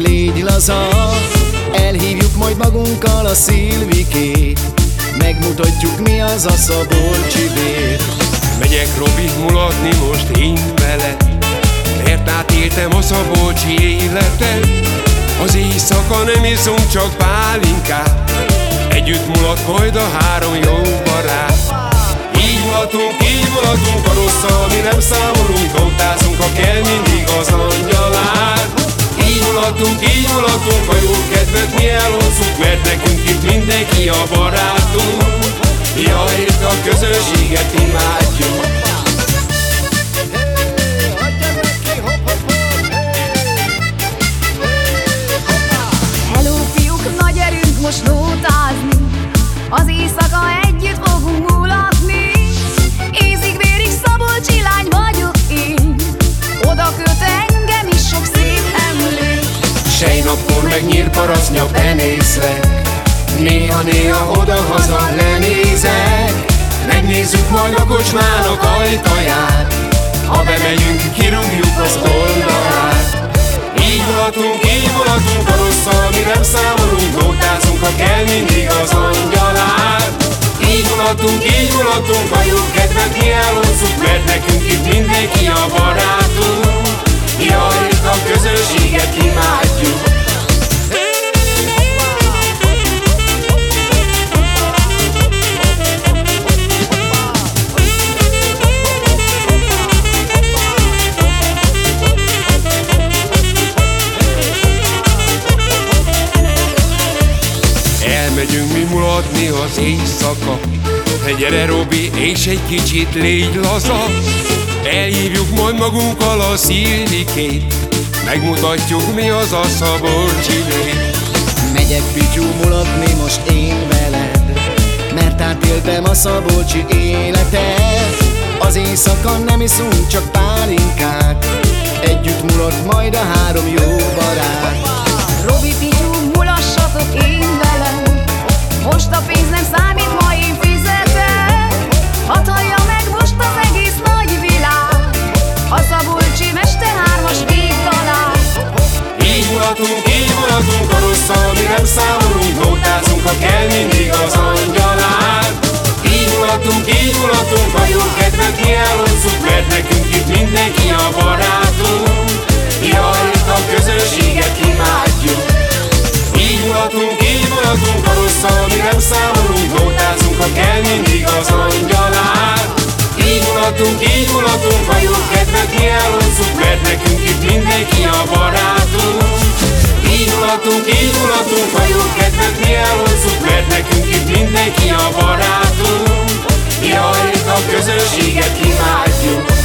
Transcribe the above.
Nagy laza, elhívjuk majd magunkkal a Szilvikét. Megmutatjuk mi az a Szabolcsi Megyek Robi mulatni most én vele. Mert átéltem a Szabolcsi életet Az éjszaka nem iszunk csak pálinkát. Együtt mulat majd a három jó barát. Így mulatunk, így mulatunk a rosszal Mi nem számolunk, a barátunk. Jaj, a közösséget imádjuk. Hello fiúk, nagy erőnk most nótázni Az éjszaka együtt fogunk mulatni. Ízig vérig Szabolcsi lány vagyok én. Oda köt engem is sok szép emlék. Sejnappor meg nyírparasznya benézlek Néha-néha oda-haza lenézek. Megnézzük majd a kocsmának ajtaját Mulatni az éjszaka. Te gyere Robi, és egy kicsit légy laza. Elhívjuk majd magunkkal a szilvikét Megmutatjuk mi az a Szabolcsi lét Megyek Pityú mulatni most én veled. Mert átéltem a Szabolcsi életet. Az éjszaka nem iszunk csak pálinkát. Együtt mulat majd a három jó barát mulatunk, így mulatunk a rosszal Mi nem számolunk, nótázunk, ha kell mindig az angyalát. Így mulatunk, így mulatunk jó kedvet mi elhozzuk Mert nekünk itt mindenki a barátunk. Jaj, a közösséget imádjuk. Így mulatunk, így mulatunk a rosszal Mi nem számolunk, nótázunk, ha kell mindig az angyalát. Így mulatunk, így mulatunk jó kedvet mi elhozzuk Mert nekünk itt mindenki a barátunk indulatunk, indulatunk, hajó kedvet mi elhozzuk, mert nekünk itt mindenki a barátunk. Mi a közösséget imádjuk.